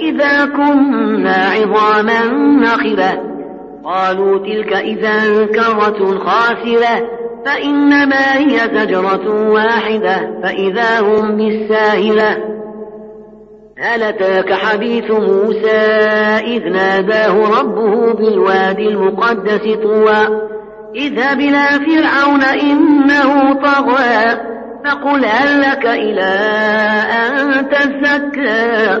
إذا كنا عظاما نخرة قالوا تلك إذا كرة خاسرة فإنما هي زجرة واحدة فإذا هم بالساهلة هل أتاك حديث موسى إذ ناداه ربه بالوادي المقدس طوى. اذهب إلى فرعون إنه طغى فقل هل لك إلى أن تزكى؟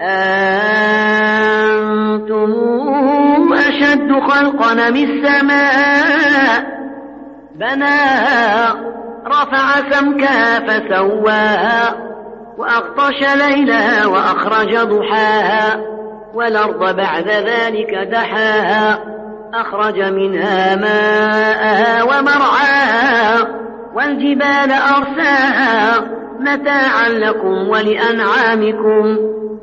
أنتم أشد خلقا من السماء؟ بناها رفع سمكها فسواها وأغطش ليلها وأخرج ضحاها والأرض بعد ذلك دحاها أخرج منها ماءها ومرعاها والجبال أرساها متاعا لكم ولأنعامكم.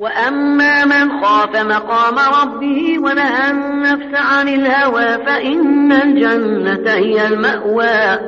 وأما من خاف مقام ربه ونهى النفس عن الهوى فإن الجنة هي المأوى.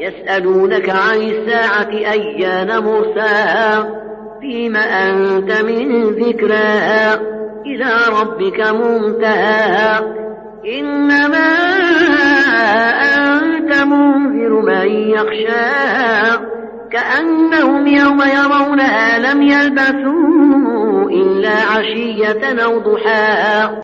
يسألونك عن الساعة أيان مرساها؟ فيم أنت من ذكراها إلى ربك منتهاها إنما أنت منذر من يخشاها كأنهم يوم يرونها لم يلبثوا إلا عشية أو ضحاها.